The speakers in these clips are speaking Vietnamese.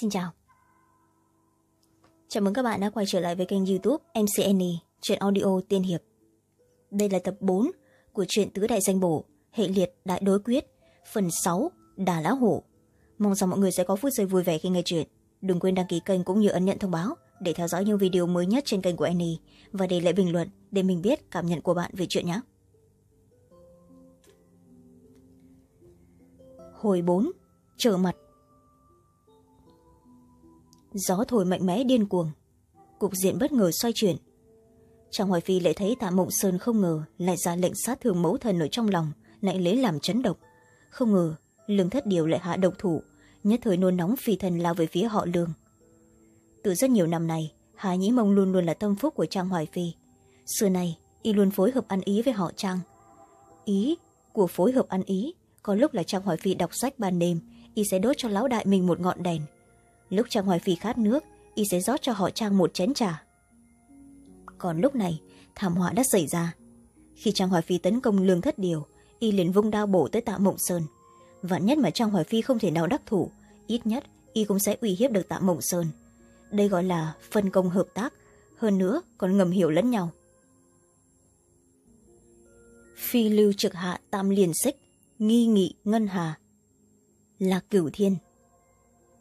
xin chào. Chào mừng các bạn đã quay trở lại với kênh youtube mcn chuyện audio tiên hiệp. Đây là tập bốn của truyện tứ đại danh bổ, hệ liệt đại đối quyết, phần sáu, đà lá hổ. Mong rằng mọi người sẽ có phút giây vui vẻ khi nghe chuyện. Đừng quên đăng ký kênh cũng như ấn nhận thông báo để theo dõi những video mới nhất trên kênh của annie và để lại bình luận để mình biết cảm nhận của bạn về chuyện nhé. Hồi bốn, trở mặt gió thổi mạnh mẽ điên cuồng. Cục diện bất ngờ xoay chuyển. Trang hoài phi lại thấy tạ mộng sơn không ngờ lại ra lệnh sát thương mẫu thần ở trong lòng lại lấy làm chấn độc không ngờ, lương thất điều lại hạ độc thủ, nhất thời nôn nóng phi thần lao về phía họ lương. Từ rất nhiều năm nay, hà nhĩ mông luôn luôn là tâm phúc của trang hoài phi. Xưa nay, y luôn phối hợp ăn ý với họ trang ý của phối hợp ăn ý, có lúc là trang hoài phi đọc sách ban đêm, y sẽ đốt cho lão đại mình một ngọn đèn lúc trang hoài phi khát nước, y sẽ rót cho họ trang một chén trà. Còn lúc này, thảm họa đã xảy ra. Khi trang hoài phi tấn công lương thất điều, y liền vung đao bổ tới tạ mộng sơn. Vạn nhất mà trang hoài phi không thể nào đắc thủ, ít nhất y cũng sẽ uy hiếp được tạ mộng sơn. Đây gọi là phân công hợp tác, hơn nữa còn ngầm hiểu lẫn nhau. Phi lưu trực hạ tam liền xích, nghi nghị ngân hà là cửu thiên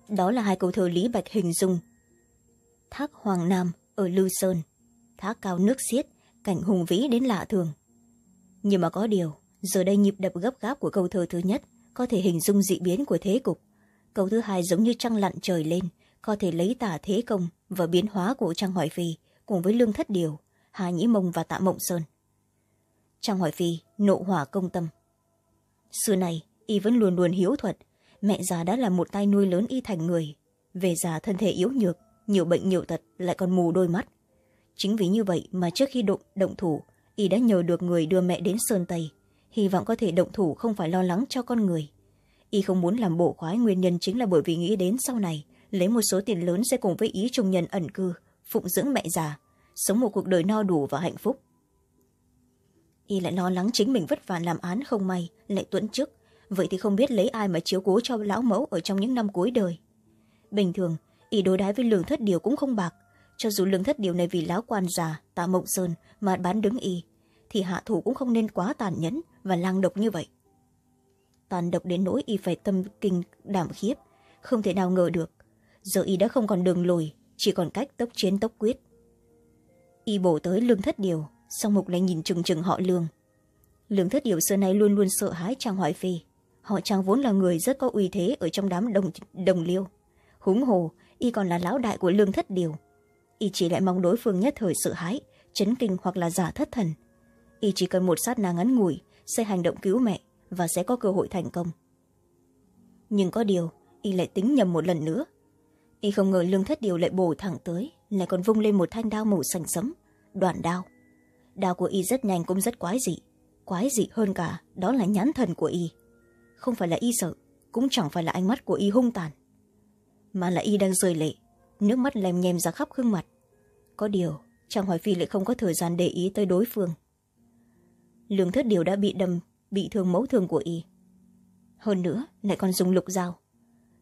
đó là hai câu thơ lý bạch hình dung. Thác hoàng nam ở lưu sơn, thác cao nước xiết, cảnh hùng vĩ đến lạ thường. Nhưng mà có điều, giờ đây nhịp đập gấp gáp của câu thơ thứ nhất có thể hình dung dị biến của thế cục. Câu thứ hai giống như trăng lặn trời lên, có thể lấy tả thế công và biến hóa của trang hỏi phi cùng với lương thất điều, hà nhĩ mông và tạ mộng sơn. Trang hỏi phi nộ hỏa công tâm. Xưa này, y vẫn luôn luôn hiếu thuật mẹ già đã là một tay nuôi lớn y thành người. Về già thân thể yếu nhược nhiều bệnh nhiều tật lại còn mù đôi mắt. Chính vì như vậy mà trước khi động, động thủ y đã nhờ được người đưa mẹ đến sơn tây hy vọng có thể động thủ không phải lo lắng cho con người. Y không muốn làm bộ khoái nguyên nhân chính là bởi vì nghĩ đến sau này lấy một số tiền lớn sẽ cùng với ý trung nhân ẩn cư phụng dưỡng mẹ già sống một cuộc đời no đủ và hạnh phúc. Y lại lo lắng chính mình vất vả làm án không may lại tuẫn chức vậy thì không biết lấy ai mà chiếu cố cho lão mẫu ở trong những năm cuối đời. Bình thường y đối đái với lương thất điều cũng không bạc. Cho dù lương thất điều này vì lão quan già, tạ mộng sơn mà bán đứng y, thì hạ thủ cũng không nên quá tàn nhẫn và lang độc như vậy. Tàn độc đến nỗi y phải tâm kinh đảm khiếp, không thể nào ngờ được. Giờ y đã không còn đường lùi, chỉ còn cách tốc chiến tốc quyết. Y bổ tới lương thất điều, song mục lại nhìn chừng chừng họ lương. Lương thất điều xưa nay luôn luôn sợ hãi trang hoài phi họ trang vốn là người rất có uy thế ở trong đám đồng, đồng liêu. Húng hồ y còn là lão đại của lương thất điều. Y chỉ lại mong đối phương nhất thời sợ hãi chấn kinh hoặc là giả thất thần. Y chỉ cần một sát na ngắn ngủi sẽ hành động cứu mẹ và sẽ có cơ hội thành công. Nhưng có điều y lại tính nhầm một lần nữa. Y không ngờ lương thất điều lại bổ thẳng tới lại còn vung lên một thanh đao màu xanh sẫm đoạn đao. Đao của y rất nhanh cũng rất quái dị quái dị hơn cả đó là nhãn thần của y không phải là y sợ, cũng chẳng phải là ánh mắt của y hung tàn. Mà là y đang rơi lệ, nước mắt lem nhem ra khắp gương mặt. Có điều chàng hoài phi lại không có thời gian để ý tới đối phương. Lương thất điều đã bị đâm, bị thương mẫu thương của y. Hơn nữa, lại còn dùng lục dao.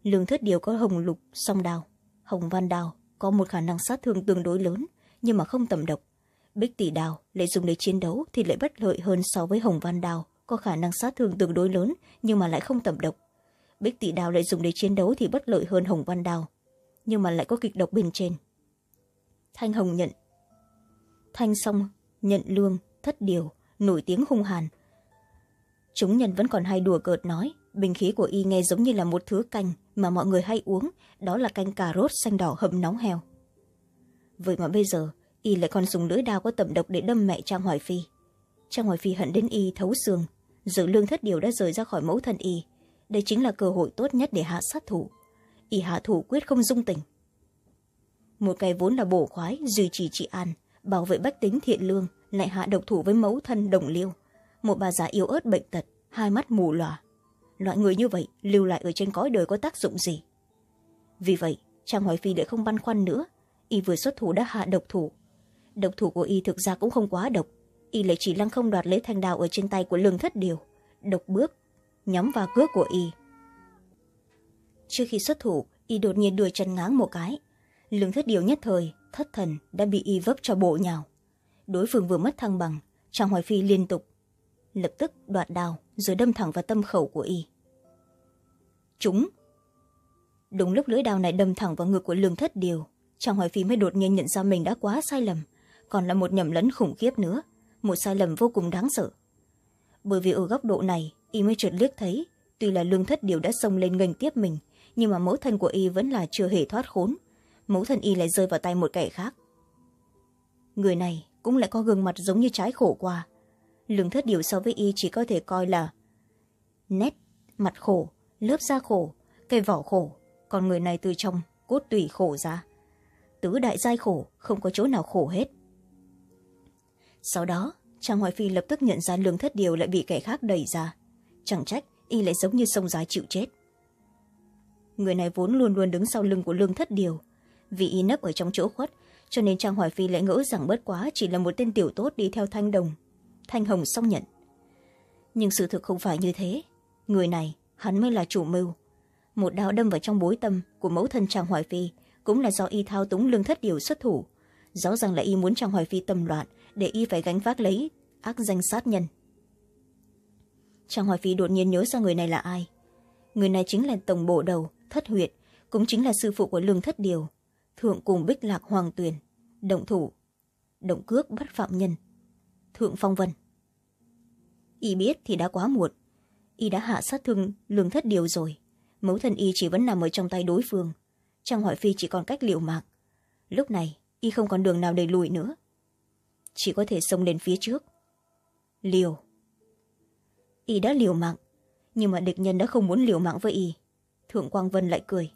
Lương thất điều có hồng lục, song đào hồng văn đào có một khả năng sát thương tương đối lớn, nhưng mà không tầm độc. Bích tỷ đào lại dùng để chiến đấu thì lại bất lợi hơn so với hồng văn đào có khả năng sát thương tương đối lớn, nhưng mà lại không tẩm độc. Bích tỷ đào lại dùng để chiến đấu thì bất lợi hơn hồng văn đào, nhưng mà lại có kịch độc bên trên. Thanh hồng nhận. Thanh song nhận lương, thất điều, nổi tiếng hung hàn. Chúng nhân vẫn còn hay đùa cợt nói, bình khí của y nghe giống như là một thứ canh mà mọi người hay uống, đó là canh cà rốt xanh đỏ hầm nóng heo. Vậy mà bây giờ, y lại còn dùng lưỡi đao có tẩm độc để đâm mẹ trang hoài phi trang hoài phi hận đến y thấu xương giữ lương thất điều đã rời ra khỏi mẫu thân y. Đây chính là cơ hội tốt nhất để hạ sát thủ. Y hạ thủ quyết không dung tình. Một cái vốn là bổ khoái, duy trì trị an, bảo vệ bách tính thiện lương, lại hạ độc thủ với mẫu thân đồng liêu. Một bà già yếu ớt bệnh tật, hai mắt mù lòa. Loại người như vậy, lưu lại ở trên cõi đời có tác dụng gì? Vì vậy trang hoài phi lại không băn khoăn nữa. Y vừa xuất thủ đã hạ độc thủ. Độc thủ của y thực ra cũng không quá độc y lại chỉ lăng không đoạt lấy thanh đào ở trên tay của lương thất điều, độc bước, nhắm vào cước của y. Trước khi xuất thủ, y đột nhiên đuổi chân ngáng một cái. Lương thất điều nhất thời, thất thần, đã bị y vấp cho bộ nhào. Đối phương vừa mất thăng bằng, trang hoài phi liên tục, lập tức đoạt đào rồi đâm thẳng vào tâm khẩu của y. Chúng. Đúng lúc lưỡi đào này đâm thẳng vào ngực của lương thất điều, trang hoài phi mới đột nhiên nhận ra mình đã quá sai lầm, còn là một nhầm lẫn khủng khiếp nữa một sai lầm vô cùng đáng sợ. Bởi vì ở góc độ này, y mới trượt liếc thấy, tuy là lương thất điều đã xông lên nghênh tiếp mình, nhưng mà mẫu thân của y vẫn là chưa hề thoát khốn. Mẫu thân y lại rơi vào tay một kẻ khác. Người này cũng lại có gương mặt giống như trái khổ qua. Lương thất điều so với y chỉ có thể coi là nét, mặt khổ, lớp da khổ, cây vỏ khổ, còn người này từ trong cốt tủy khổ ra. Tứ đại giai khổ, không có chỗ nào khổ hết sau đó, trang hoài phi lập tức nhận ra lương thất điều lại bị kẻ khác đẩy ra. Chẳng trách, y lại giống như sông dài chịu chết. Người này vốn luôn luôn đứng sau lưng của lương thất điều. Vì y nấp ở trong chỗ khuất, cho nên trang hoài phi lại ngỡ rằng bất quá chỉ là một tên tiểu tốt đi theo thanh đồng. Thanh hồng xong nhận. Nhưng sự thực không phải như thế. Người này, hắn mới là chủ mưu. Một đao đâm vào trong bối tâm của mẫu thân trang hoài phi cũng là do y thao túng lương thất điều xuất thủ. Rõ ràng là y muốn trang hoài phi tâm loạn để y phải gánh vác lấy ác danh sát nhân. Trang hoài phi đột nhiên nhớ ra người này là ai. Người này chính là tổng bộ đầu, thất huyệt, cũng chính là sư phụ của lương thất điều, thượng cùng bích lạc hoàng tuyền, động thủ, động cước bắt phạm nhân, thượng phong vân. Y biết thì đã quá muộn. Y đã hạ sát thương lương thất điều rồi. Mẫu thân y chỉ vẫn nằm ở trong tay đối phương. Trang hoài phi chỉ còn cách liệu mạng. Lúc này, y không còn đường nào để lùi nữa chỉ có thể xông lên phía trước. Liều. Y đã liều mạng, nhưng mà địch nhân đã không muốn liều mạng với y. Thượng quang vân lại cười.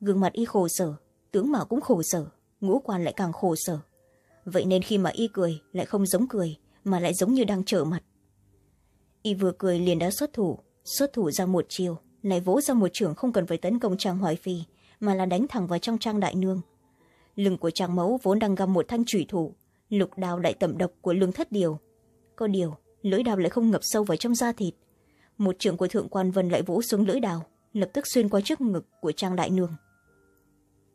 Gương mặt y khổ sở, tướng mạo cũng khổ sở, ngũ quan lại càng khổ sở. Vậy nên khi mà y cười, lại không giống cười, mà lại giống như đang trở mặt. Y vừa cười liền đã xuất thủ xuất thủ ra một chiều, lại vỗ ra một trưởng không cần phải tấn công trang hoài phi, mà là đánh thẳng vào trong trang đại nương. Lưng của trang mẫu vốn đang găm một thanh thủy thủ lục đao đại tẩm độc của lương thất điều. Có điều lưỡi đao lại không ngập sâu vào trong da thịt. Một trưởng của thượng quan vân lại vỗ xuống lưỡi đao lập tức xuyên qua trước ngực của trang đại nương.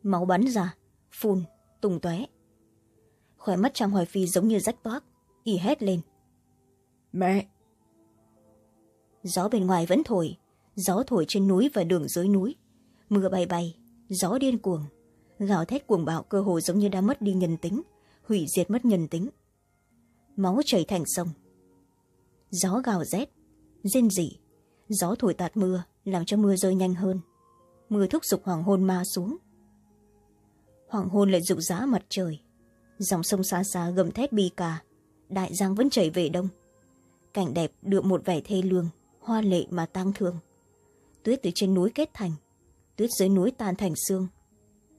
Máu bắn ra phun tung tóe. Khỏe mắt trang hoài phi giống như rách toác y hét lên. Mẹ! Gió bên ngoài vẫn thổi gió thổi trên núi và đường dưới núi. Mưa bay bay gió điên cuồng. Gào thét cuồng bạo cơ hồ giống như đã mất đi nhân tính hủy diệt mất nhân tính. Máu chảy thành sông. Gió gào rét, rên rỉ. Gió thổi tạt mưa, làm cho mưa rơi nhanh hơn. Mưa thúc giục hoàng hôn ma xuống. Hoàng hôn lại rụng rã mặt trời. Dòng sông xa xa gầm thét bi cà. Đại giang vẫn chảy về đông. Cảnh đẹp được một vẻ thê lương, hoa lệ mà tang thương. Tuyết từ trên núi kết thành, tuyết dưới núi tan thành xương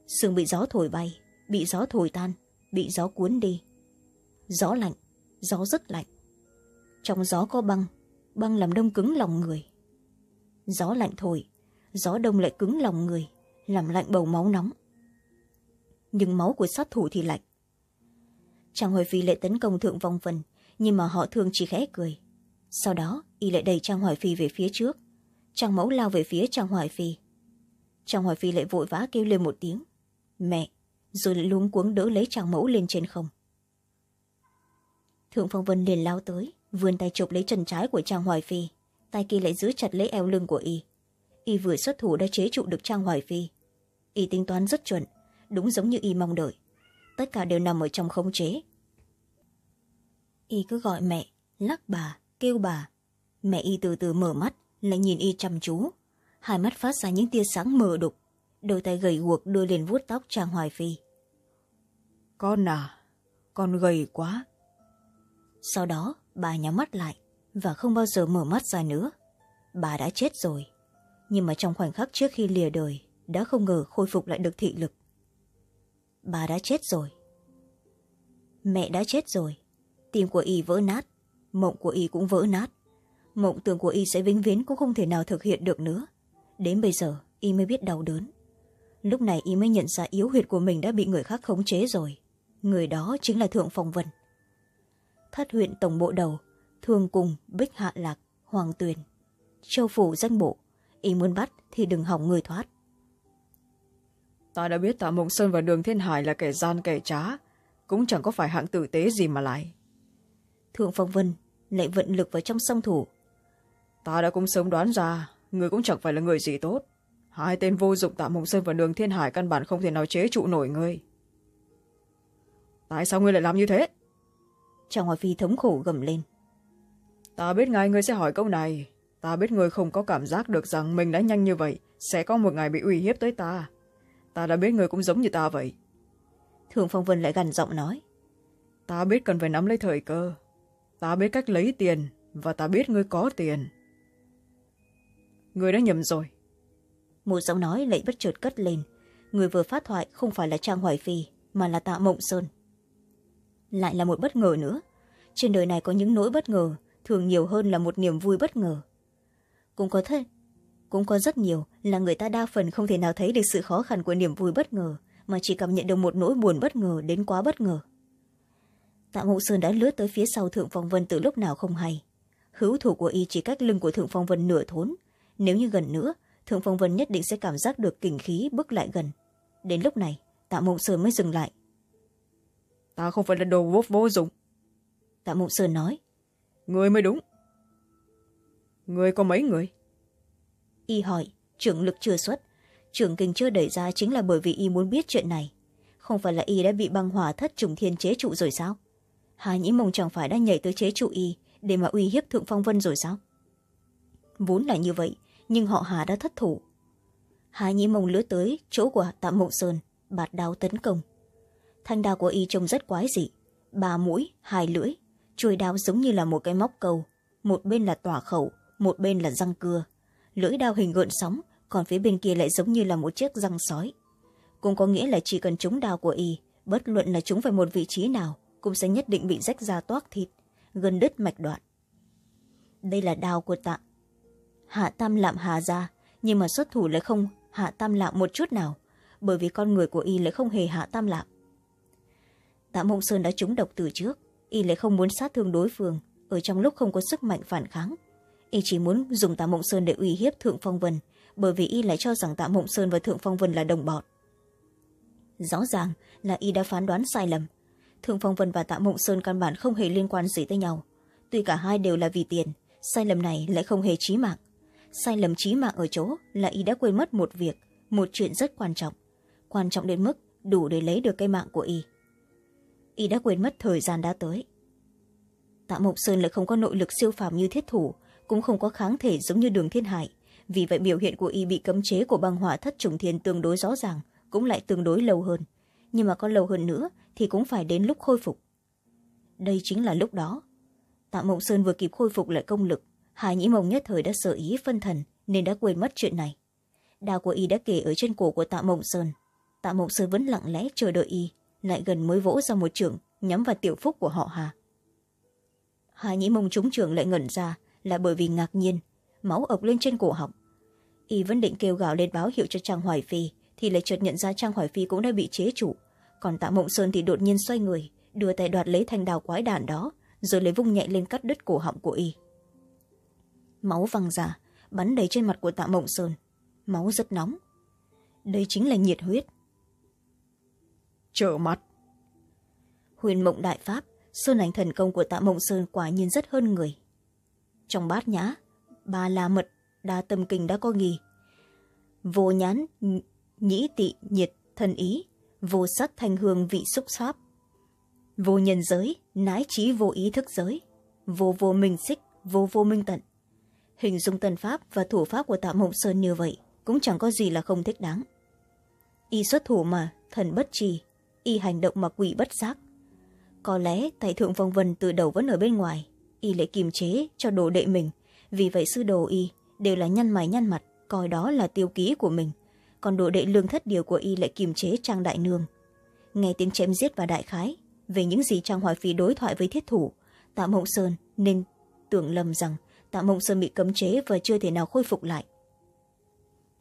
xương bị gió thổi bay, bị gió thổi tan bị gió cuốn đi. Gió lạnh, gió rất lạnh. Trong gió có băng băng làm đông cứng lòng người. Gió lạnh thổi, gió đông lại cứng lòng người, làm lạnh bầu máu nóng. Nhưng máu của sát thủ thì lạnh. Chàng hoài phi lại tấn công thượng vong vân nhưng mà họ thường chỉ khẽ cười. Sau đó, y lại đẩy trang hoài phi về phía trước. Trang mẫu lao về phía trang hoài phi. Trang hoài phi lại vội vã kêu lên một tiếng. Mẹ rồi lại luống cuống đỡ lấy chàng mẫu lên trên không. Thượng phong vân liền lao tới, vươn tay chụp lấy chân trái của trang hoài phi, tay kia lại giữ chặt lấy eo lưng của y. Y vừa xuất thủ đã chế trụ được trang hoài phi. Y tính toán rất chuẩn, đúng giống như y mong đợi. Tất cả đều nằm ở trong khống chế. Y cứ gọi mẹ, lắc bà, kêu bà. Mẹ y từ từ mở mắt, lại nhìn y chăm chú. Hai mắt phát ra những tia sáng mờ đục. Đôi tay gầy guộc đưa lên vuốt tóc trang hoài phi con à con gầy quá. Sau đó, bà nhắm mắt lại và không bao giờ mở mắt ra nữa. Bà đã chết rồi, nhưng mà trong khoảnh khắc trước khi lìa đời, đã không ngờ khôi phục lại được thị lực. Bà đã chết rồi. Mẹ đã chết rồi. Tim của y vỡ nát, mộng của y cũng vỡ nát. Mộng tưởng của y sẽ vĩnh viễn cũng không thể nào thực hiện được nữa. Đến bây giờ, y mới biết đau đớn. Lúc này y mới nhận ra yếu huyệt của mình đã bị người khác khống chế rồi người đó chính là thượng phong vân. Thất huyện tổng bộ đầu thường cùng bích hạ lạc hoàng tuyền. Châu phủ danh bộ y muốn bắt thì đừng hỏng người thoát. Ta đã biết tạ mộng sơn và đường thiên hải là kẻ gian kẻ trá cũng chẳng có phải hạng tử tế gì mà lại. Thượng phong vân lại vận lực vào trong song thủ. Ta đã cũng sớm đoán ra người cũng chẳng phải là người gì tốt. Hai tên vô dụng tạ mộng sơn và đường thiên hải căn bản không thể nào chế trụ nổi ngươi tại sao ngươi lại làm như thế? Chàng hoài phi thống khổ gầm lên. Ta biết ngay ngươi sẽ hỏi câu này. Ta biết ngươi không có cảm giác được rằng mình đã nhanh như vậy sẽ có một ngày bị uy hiếp tới ta. Ta đã biết ngươi cũng giống như ta vậy. Thường phong vân lại gằn giọng nói. Ta biết cần phải nắm lấy thời cơ. Ta biết cách lấy tiền và ta biết ngươi có tiền. Ngươi đã nhầm rồi. Một giọng nói lại bất chợt cất lên. Người vừa phát thoại không phải là trang hoài phi mà là tạ mộng sơn lại là một bất ngờ nữa. Trên đời này có những nỗi bất ngờ, thường nhiều hơn là một niềm vui bất ngờ. Cũng có thế, cũng có rất nhiều là người ta đa phần không thể nào thấy được sự khó khăn của niềm vui bất ngờ, mà chỉ cảm nhận được một nỗi buồn bất ngờ đến quá bất ngờ. Tạ mộng sơn đã lướt tới phía sau thượng phong vân từ lúc nào không hay. Hữu thủ của y chỉ cách lưng của thượng phong vân nửa thốn. Nếu như gần nữa, thượng phong vân nhất định sẽ cảm giác được kình khí bước lại gần. Đến lúc này, tạ mộng sơn mới dừng lại ta không phải là đồ vô, vô dụng. Tạ mộng sơn nói. Người mới đúng. Người có mấy người? Y hỏi trưởng lực chưa xuất. Trưởng kinh chưa đẩy ra chính là bởi vì y muốn biết chuyện này. Không phải là y đã bị băng hỏa thất trùng thiên chế trụ rồi sao? Hai nhĩ mông chẳng phải đã nhảy tới chế trụ y để mà uy hiếp thượng phong vân rồi sao? Vốn là như vậy nhưng họ hà đã thất thủ. Hai nhĩ mông lướt tới chỗ của tạm mộng sơn bạt đao tấn công thanh đao của y trông rất quái dị. Ba mũi, hai lưỡi. Chuôi đao giống như là một cái móc câu. Một bên là tỏa khẩu, một bên là răng cưa. Lưỡi đao hình gợn sóng, còn phía bên kia lại giống như là một chiếc răng sói. Cũng có nghĩa là chỉ cần trúng đao của y, bất luận là chúng phải một vị trí nào, cũng sẽ nhất định bị rách ra toác thịt, gần đứt mạch đoạn. Đây là đao của tạ. Hạ tam lạm hà ra, nhưng mà xuất thủ lại không hạ tam lạm một chút nào, bởi vì con người của y lại không hề hạ tam lạm tạ mộng sơn đã trúng độc từ trước. Y lại không muốn sát thương đối phương, ở trong lúc không có sức mạnh phản kháng. Y chỉ muốn dùng tạ mộng sơn để uy hiếp thượng phong vân, bởi vì y lại cho rằng tạ mộng sơn và thượng phong vân là đồng bọn. Rõ ràng là y đã phán đoán sai lầm. Thượng phong vân và tạ mộng sơn căn bản không hề liên quan gì tới nhau. Tuy cả hai đều là vì tiền, sai lầm này lại không hề trí mạng. Sai lầm trí mạng ở chỗ là y đã quên mất một việc, một chuyện rất quan trọng. Quan trọng đến mức đủ để lấy được cây mạng của y y đã quên mất thời gian đã tới. Tạ mộng sơn lại không có nội lực siêu phàm như thiết thủ, cũng không có kháng thể giống như đường thiên hải. Vì vậy biểu hiện của y bị cấm chế của băng hỏa thất trùng thiên tương đối rõ ràng, cũng lại tương đối lâu hơn. Nhưng mà có lâu hơn nữa thì cũng phải đến lúc khôi phục. Đây chính là lúc đó. Tạ mộng sơn vừa kịp khôi phục lại công lực hải nhĩ mông nhất thời đã sợ ý phân thần nên đã quên mất chuyện này. Đao của y đã kể ở trên cổ của tạ mộng sơn. Tạ mộng sơn vẫn lặng lẽ chờ đợi y lại gần mới vỗ ra một trường, nhắm vào tiểu phúc của họ hà. Hai nhĩ mông trúng trường lại ngẩn ra, là bởi vì ngạc nhiên, máu ộc lên trên cổ họng. Y vẫn định kêu gào lên báo hiệu cho trang hoài phi, thì lại chợt nhận ra trang hoài phi cũng đã bị chế chủ còn tạ mộng sơn thì đột nhiên xoay người, đưa tay đoạt lấy thanh đào quái đản đó, rồi lấy vung nhẹ lên cắt đứt cổ họng của y. Máu văng ra, bắn đầy trên mặt của tạ mộng sơn. Máu rất nóng. Đây chính là nhiệt huyết trở mặt. Huyền mộng đại pháp, sơn ảnh thần công của tạ mộng sơn quả nhiên rất hơn người. Trong bát nhã, ba la mật, đa tâm kinh đã có nghi. Vô nhán nhĩ tị, nhiệt, thần ý, vô sắc thanh hương, vị xúc pháp. Vô nhân giới, nái trí vô ý thức giới, vô vô minh xích, vô vô minh tận. Hình dung tân pháp và thủ pháp của tạ mộng sơn như vậy cũng chẳng có gì là không thích đáng. Y xuất thủ mà, thần bất trì y hành động mà quỷ bất giác. Có lẽ tại thượng phong vân từ đầu vẫn ở bên ngoài, y lại kiềm chế cho đồ đệ mình. Vì vậy sư đồ y đều là nhăn mày nhăn mặt, coi đó là tiêu ký của mình. Còn đồ đệ lương thất điều của y lại kiềm chế trang đại nương. Nghe tiếng chém giết và đại khái về những gì trang hoài phi đối thoại với thiết thủ, tạ mộng sơn nên tưởng lầm rằng tạ mộng sơn bị cấm chế và chưa thể nào khôi phục lại.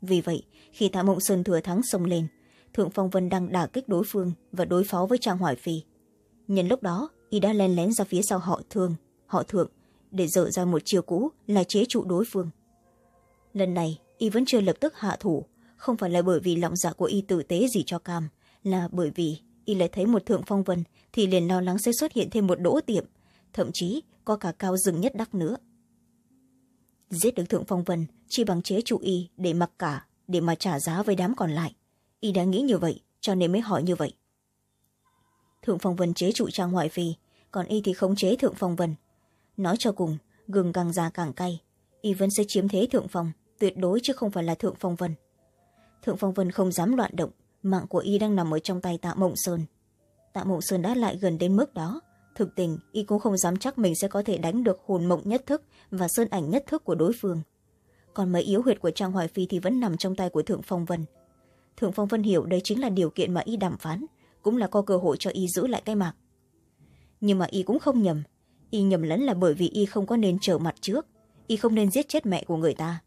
Vì vậy, khi tạ mộng sơn thừa thắng xông lên thượng phong vân đang đả kích đối phương và đối phó với trang hoài phi. Nhân lúc đó, y đã len lén ra phía sau họ thương, họ thượng, để dở ra một chiều cũ là chế trụ đối phương. Lần này, y vẫn chưa lập tức hạ thủ, không phải là bởi vì lòng dạ của y tử tế gì cho cam, là bởi vì y lại thấy một thượng phong vân thì liền lo lắng sẽ xuất hiện thêm một đỗ tiệm, thậm chí có cả cao rừng nhất đắc nữa. Giết được thượng phong vân chỉ bằng chế trụ y để mặc cả, để mà trả giá với đám còn lại y đã nghĩ như vậy, cho nên mới hỏi như vậy. Thượng phong vân chế trụ trang ngoại phi, còn y thì khống chế thượng phong vân. Nói cho cùng, gừng càng già càng cay, y vẫn sẽ chiếm thế thượng phong, tuyệt đối chứ không phải là thượng phong vân. Thượng phong vân không dám loạn động, mạng của y đang nằm ở trong tay tạ mộng sơn. Tạ mộng sơn đã lại gần đến mức đó, thực tình, y cũng không dám chắc mình sẽ có thể đánh được hồn mộng nhất thức và sơn ảnh nhất thức của đối phương. Còn mấy yếu huyệt của trang hoài phi thì vẫn nằm trong tay của thượng phong vân thượng phong vân hiểu đây chính là điều kiện mà y đàm phán, cũng là có cơ hội cho y giữ lại cái mạc nhưng mà y cũng không nhầm, y nhầm lẫn là bởi vì y không có nên trở mặt trước, y không nên giết chết mẹ của người ta.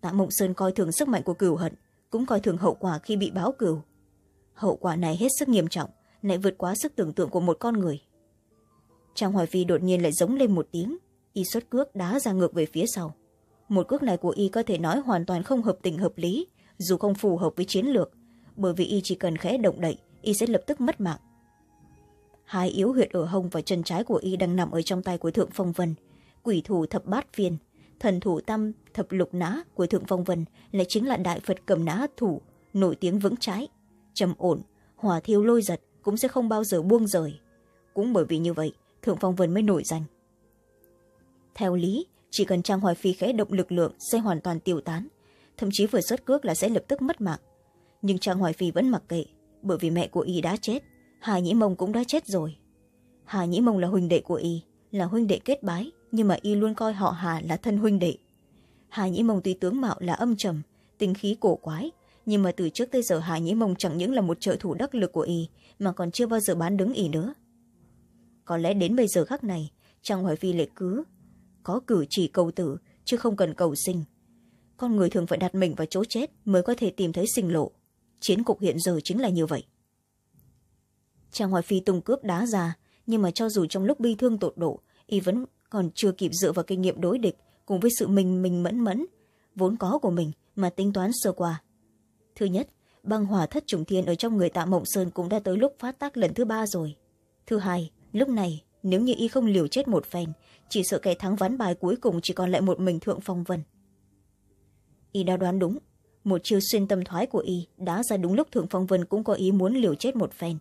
Tạ mộng sơn coi thường sức mạnh của cửu hận, cũng coi thường hậu quả khi bị báo cửu. Hậu quả này hết sức nghiêm trọng, lại vượt quá sức tưởng tượng của một con người. Trang hoài phi đột nhiên lại giống lên một tiếng, y xuất cước đá ra ngược về phía sau. Một cước này của y có thể nói hoàn toàn không hợp tình hợp lý dù không phù hợp với chiến lược bởi vì y chỉ cần khẽ động đậy y sẽ lập tức mất mạng. Hai yếu huyệt ở hông và chân trái của y đang nằm ở trong tay của thượng phong vân. Quỷ thủ thập bát viên, thần thủ tam thập lục nã của thượng phong vân lại chính là đại phật cầm nã thủ nổi tiếng vững trái trầm ổn hòa thiêu lôi giật cũng sẽ không bao giờ buông rời. Cũng bởi vì như vậy thượng phong vân mới nổi danh. Theo lý chỉ cần trang hoài phi khẽ động lực lượng sẽ hoàn toàn tiêu tán thậm chí vừa xuất cước là sẽ lập tức mất mạng. Nhưng trang hoài phi vẫn mặc kệ, bởi vì mẹ của y đã chết, hà nhĩ mông cũng đã chết rồi. Hà nhĩ mông là huynh đệ của y, là huynh đệ kết bái, nhưng mà y luôn coi họ hà là thân huynh đệ. Hà nhĩ mông tuy tướng mạo là âm trầm tinh khí cổ quái, nhưng mà từ trước tới giờ hà nhĩ mông chẳng những là một trợ thủ đắc lực của y, mà còn chưa bao giờ bán đứng y nữa. Có lẽ đến bây giờ khắc này trang hoài phi lệ cứ có cử chỉ cầu tử, chứ không cần cầu sinh con người thường phải đặt mình vào chỗ chết mới có thể tìm thấy sinh lộ. Chiến cục hiện giờ chính là như vậy. Chàng hoài phi tung cướp đá ra, nhưng mà cho dù trong lúc bi thương tột độ, y vẫn còn chưa kịp dựa vào kinh nghiệm đối địch cùng với sự mình mình mẫn mẫn, vốn có của mình mà tính toán sơ qua. Thứ nhất, băng hỏa thất trùng thiên ở trong người tạ mộng sơn cũng đã tới lúc phát tác lần thứ ba rồi. Thứ hai, lúc này, nếu như y không liều chết một phen, chỉ sợ kẻ thắng ván bài cuối cùng chỉ còn lại một mình thượng phong vân y đã đoán đúng. Một chiêu xuyên tâm thoái của y đã ra đúng lúc thượng phong vân cũng có ý muốn liều chết một phen.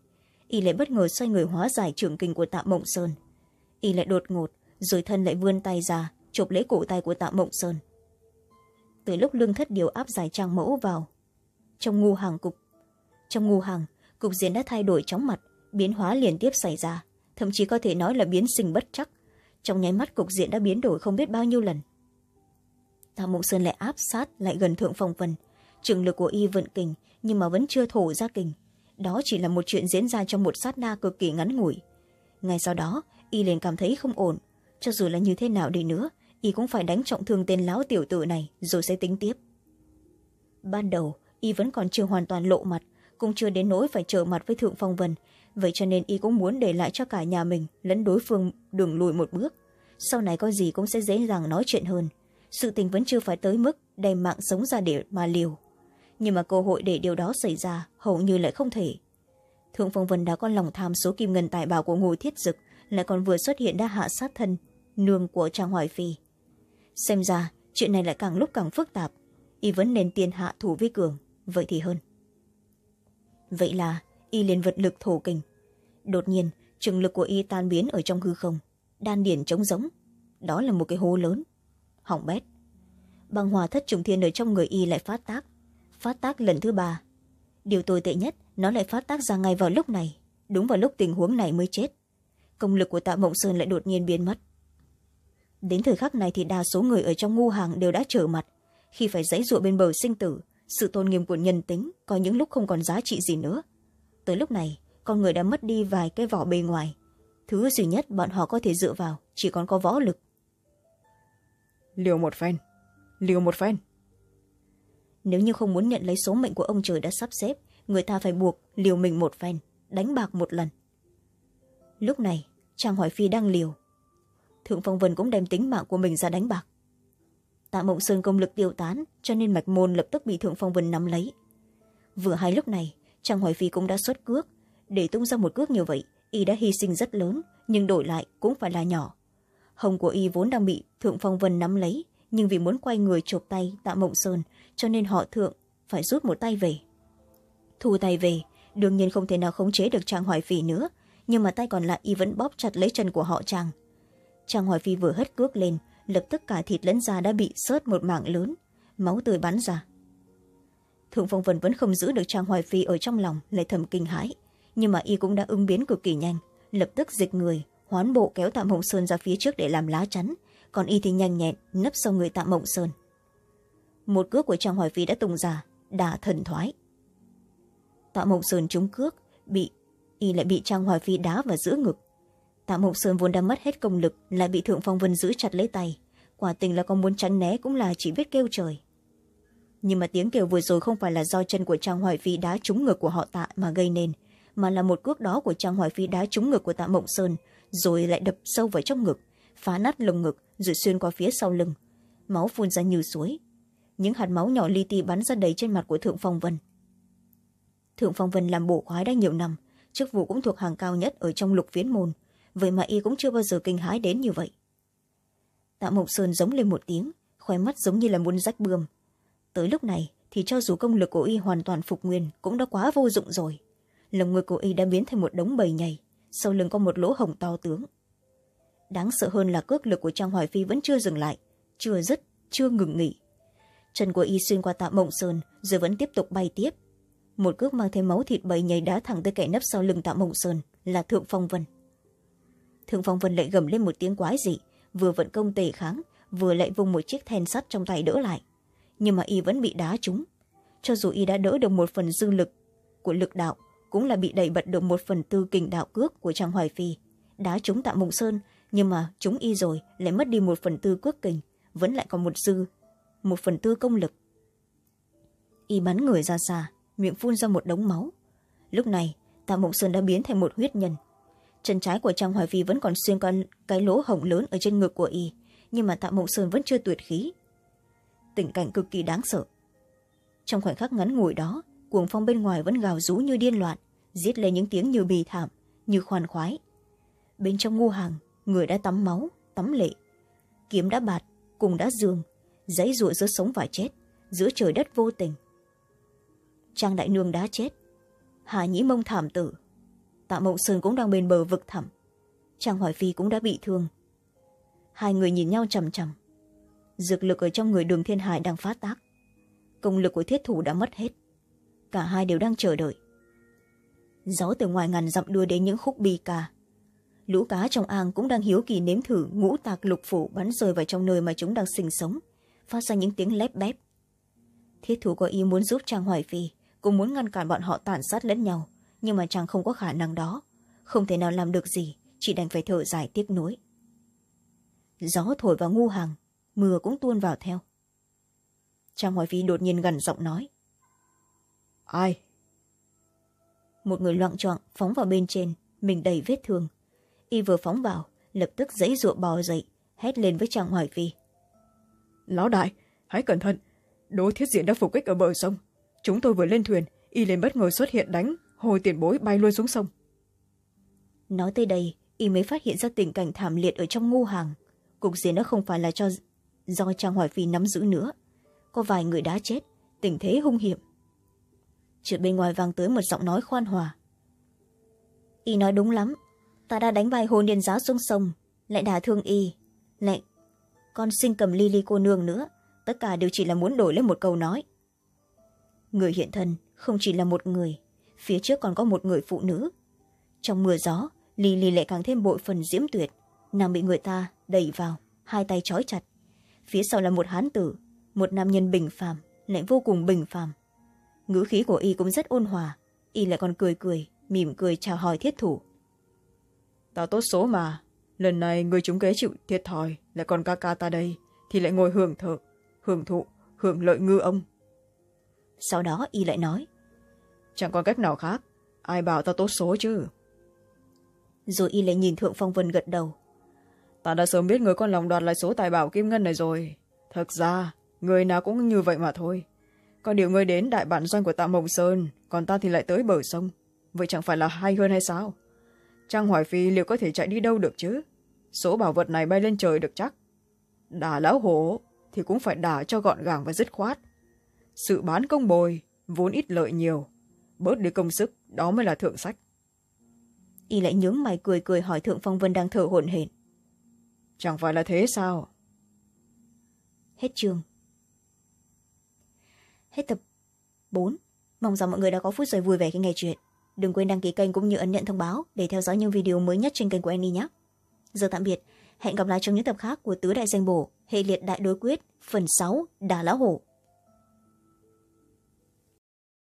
Y lại bất ngờ xoay người hóa giải trưởng kinh của tạ mộng sơn. Y lại đột ngột, rồi thân lại vươn tay ra chụp lấy cổ tay của tạ mộng sơn. Từ lúc lương thất điều áp giải trang mẫu vào, trong ngu hàng cục, trong ngu hàng, cục diện đã thay đổi chóng mặt, biến hóa liên tiếp xảy ra. Thậm chí có thể nói là biến sinh bất chắc. Trong nháy mắt cục diện đã biến đổi không biết bao nhiêu lần tạ mộng sơn lại áp sát, lại gần thượng phong vân. Trường lực của y vận kình, nhưng mà vẫn chưa thổ ra kình. Đó chỉ là một chuyện diễn ra trong một sát na cực kỳ ngắn ngủi. Ngay sau đó, y liền cảm thấy không ổn. Cho dù là như thế nào đi nữa, y cũng phải đánh trọng thương tên láo tiểu tử này, rồi sẽ tính tiếp. Ban đầu, y vẫn còn chưa hoàn toàn lộ mặt, cũng chưa đến nỗi phải trở mặt với thượng phong vân. Vậy cho nên y cũng muốn để lại cho cả nhà mình lẫn đối phương đường lùi một bước. Sau này có gì cũng sẽ dễ dàng nói chuyện hơn sự tình vẫn chưa phải tới mức đem mạng sống ra để mà liều. Nhưng mà cơ hội để điều đó xảy ra hầu như lại không thể. Thượng phong vân đã có lòng tham số kim ngân tài bảo của ngô thiết dực, lại còn vừa xuất hiện đã hạ sát thân, nương của trang hoài phi. Xem ra, chuyện này lại càng lúc càng phức tạp, y vẫn nên tiền hạ thủ với cường, vậy thì hơn. Vậy là, y liền vật lực thổ kình. Đột nhiên, trường lực của y tan biến ở trong hư không, đan điển trống giống đó là một cái hố lớn hỏng bét. Băng hòa thất trùng thiên ở trong người y lại phát tác. Phát tác lần thứ ba. Điều tồi tệ nhất, nó lại phát tác ra ngay vào lúc này. Đúng vào lúc tình huống này mới chết. Công lực của tạ mộng sơn lại đột nhiên biến mất. Đến thời khắc này thì đa số người ở trong ngu hàng đều đã trở mặt. Khi phải dãy dụa bên bờ sinh tử, sự tôn nghiêm của nhân tính có những lúc không còn giá trị gì nữa. Tới lúc này, con người đã mất đi vài cái vỏ bề ngoài. Thứ duy nhất bọn họ có thể dựa vào chỉ còn có võ lực liều một phen. Liều một phen. Nếu như không muốn nhận lấy số mệnh của ông trời đã sắp xếp, người ta phải buộc liều mình một phen, đánh bạc một lần. Lúc này trang hỏi phi đang liều. Thượng phong vân cũng đem tính mạng của mình ra đánh bạc. Tạ mộng sơn công lực tiêu tán, cho nên mạch môn lập tức bị thượng phong vân nắm lấy. Vừa hay lúc này trang hoài phi cũng đã xuất cước. Để tung ra một cước như vậy, y đã hy sinh rất lớn, nhưng đổi lại cũng phải là nhỏ hồng của y vốn đang bị thượng phong vân nắm lấy, nhưng vì muốn quay người chộp tay tạ mộng sơn, cho nên họ thượng phải rút một tay về. Thu tay về, đương nhiên không thể nào khống chế được trang hoài phi nữa, nhưng mà tay còn lại y vẫn bóp chặt lấy chân của họ trang. Trang hoài phi vừa hất cước lên, lập tức cả thịt lẫn da đã bị sớt một mảng lớn, máu tươi bắn ra. Thượng phong vân vẫn không giữ được trang hoài phi ở trong lòng, lại thầm kinh hãi, nhưng mà y cũng đã ứng biến cực kỳ nhanh, lập tức dịch người hoán bộ kéo tạ mộng sơn ra phía trước để làm lá chắn. Còn y thì nhanh nhẹn, nấp sau người tạ mộng sơn. Một cước của trang hoài phi đã tung ra đà thần thoái. Tạ mộng sơn trúng cước, bị, y lại bị trang hoài phi đá và giữ ngực. Tạ mộng sơn vốn đã mất hết công lực, lại bị thượng phong vân giữ chặt lấy tay. Quả tình là con muốn tránh né cũng là chỉ biết kêu trời. Nhưng mà tiếng kêu vừa rồi không phải là do chân của trang hoài phi đá trúng ngực của họ tạ mà gây nên, mà là một cước đó của trang hoài phi đá trúng ngực của tạ mộng sơn rồi lại đập sâu vào trong ngực, phá nát lồng ngực rồi xuyên qua phía sau lưng. Máu phun ra như suối. Những hạt máu nhỏ li ti bắn ra đầy trên mặt của thượng phong vân. Thượng phong vân làm bộ khoái đã nhiều năm, chức vụ cũng thuộc hàng cao nhất ở trong lục phiến môn, vậy mà y cũng chưa bao giờ kinh hãi đến như vậy. Tạ mộng sơn giống lên một tiếng khoe mắt giống như là muốn rách bươm. Tới lúc này thì cho dù công lực của y hoàn toàn phục nguyên cũng đã quá vô dụng rồi. Lồng ngực của y đã biến thành một đống bầy nhầy sau lưng có một lỗ hồng to tướng. Đáng sợ hơn là cước lực của trang hoài phi vẫn chưa dừng lại, chưa dứt, chưa ngừng nghỉ. Chân của y xuyên qua tạ mộng sơn rồi vẫn tiếp tục bay tiếp. Một cước mang thêm máu thịt bầy nhảy đá thẳng tới kẻ nấp sau lưng tạ mộng sơn là thượng phong vân. Thượng phong vân lại gầm lên một tiếng quái dị, vừa vận công tề kháng, vừa lại vùng một chiếc then sắt trong tay đỡ lại. Nhưng mà y vẫn bị đá trúng. Cho dù y đã đỡ được một phần dư lực của lực đạo cũng là bị đẩy bật được một phần tư kình đạo cước của trang hoài phi. Đá trúng tạ mộng sơn, nhưng mà chúng y rồi lại mất đi một phần tư cước kình, vẫn lại còn một dư, một phần tư công lực. Y bắn người ra xa, miệng phun ra một đống máu. Lúc này, tạ mộng sơn đã biến thành một huyết nhân. Chân trái của trang hoài phi vẫn còn xuyên qua cái lỗ hổng lớn ở trên ngực của y, nhưng mà tạ mộng sơn vẫn chưa tuyệt khí. Tình cảnh cực kỳ đáng sợ. Trong khoảnh khắc ngắn ngủi đó, cuồng phong bên ngoài vẫn gào rú như điên loạn giết lên những tiếng như bì thảm, như khoan khoái. Bên trong ngu hàng, người đã tắm máu, tắm lệ. Kiếm đã bạt, cùng đã dường dãy ruộng giữa sống và chết, giữa trời đất vô tình. Trang đại nương đã chết. Hà nhĩ mông thảm tử. Tạ mộng sơn cũng đang bên bờ vực thẳm. Trang hoài phi cũng đã bị thương. Hai người nhìn nhau chằm chằm. Dược lực ở trong người đường thiên hải đang phát tác. Công lực của thiết thủ đã mất hết. Cả hai đều đang chờ đợi gió từ ngoài ngàn dặm đưa đến những khúc bi ca. Lũ cá trong ang cũng đang hiếu kỳ nếm thử ngũ tạc lục phủ bắn rơi vào trong nơi mà chúng đang sinh sống, phát ra những tiếng lép bép. Thiết thủ có ý muốn giúp trang hoài phi, cũng muốn ngăn cản bọn họ tàn sát lẫn nhau, nhưng mà chàng không có khả năng đó. Không thể nào làm được gì, chỉ đành phải thở dài tiếc nuối. Gió thổi vào ngu hàng, mưa cũng tuôn vào theo. Trang hoài phi đột nhiên gần giọng nói, ai? Một người loạng choạng phóng vào bên trên mình đầy vết thương. Y vừa phóng vào lập tức dãy ruộng bò dậy hét lên với trang hoài phi. Lão đại hãy cẩn thận. Đỗ thiết diện đã phục kích ở bờ sông. Chúng tôi vừa lên thuyền y lên bất ngờ xuất hiện đánh hồi tiền bối bay luôn xuống sông. Nói tới đây y mới phát hiện ra tình cảnh thảm liệt ở trong ngu hàng. Cục diện đã không phải là cho do trang hoài phi nắm giữ nữa. Có vài người đã chết tình thế hung hiểm chợt bên ngoài vang tới một giọng nói khoan hòa. Y nói đúng lắm, ta đã đánh bài hồ điền giáo xuống sông, lại đả thương y, lại con xin cầm ly ly cô nương nữa, tất cả đều chỉ là muốn đổi lên một câu nói. Người hiện thân không chỉ là một người, phía trước còn có một người phụ nữ. Trong mưa gió, ly ly lại càng thêm bội phần diễm tuyệt, nàng bị người ta đẩy vào, hai tay trói chặt. Phía sau là một hán tử, một nam nhân bình phàm, lại vô cùng bình phàm ngữ khí của y cũng rất ôn hòa. Y lại còn cười cười mỉm cười chào hỏi thiết thủ. Ta tốt số mà. Lần này người chúng kế chịu thiệt thòi lại còn ca ca ta đây thì lại ngồi hưởng thợ hưởng thụ hưởng lợi ngư ông. Sau đó y lại nói chẳng còn cách nào khác ai bảo ta tốt số chứ? Rồi y lại nhìn thượng phong vân gật đầu. Ta đã sớm biết người con lòng đoạt lại số tài bảo kim ngân này rồi. Thật ra người nào cũng như vậy mà thôi có điều ngươi đến đại bản doanh của tạ mộng sơn còn ta thì lại tới bờ sông. Vậy chẳng phải là hay hơn hay sao? Trang hoài phi liệu có thể chạy đi đâu được chứ? Số bảo vật này bay lên trời được chắc. Đả lão hổ thì cũng phải đả cho gọn gàng và dứt khoát. Sự bán công bồi vốn ít lợi nhiều. Bớt đi công sức đó mới là thượng sách. Y lại nhướng mày cười cười hỏi thượng phong vân đang thở hổn hển. Chẳng phải là thế sao? Hết chương hết tập bốn. Mong rằng mọi người đã có phút giây vui vẻ khi nghe chuyện. Đừng quên đăng ký kênh cũng như ấn nhận thông báo để theo dõi những video mới nhất trên kênh của annie nhé. Giờ tạm biệt. Hẹn gặp lại trong những tập khác của tứ đại danh bổ, hệ liệt đại đối quyết, phần sáu, đà lão hổ.